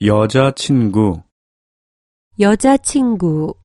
여자친구, 여자친구.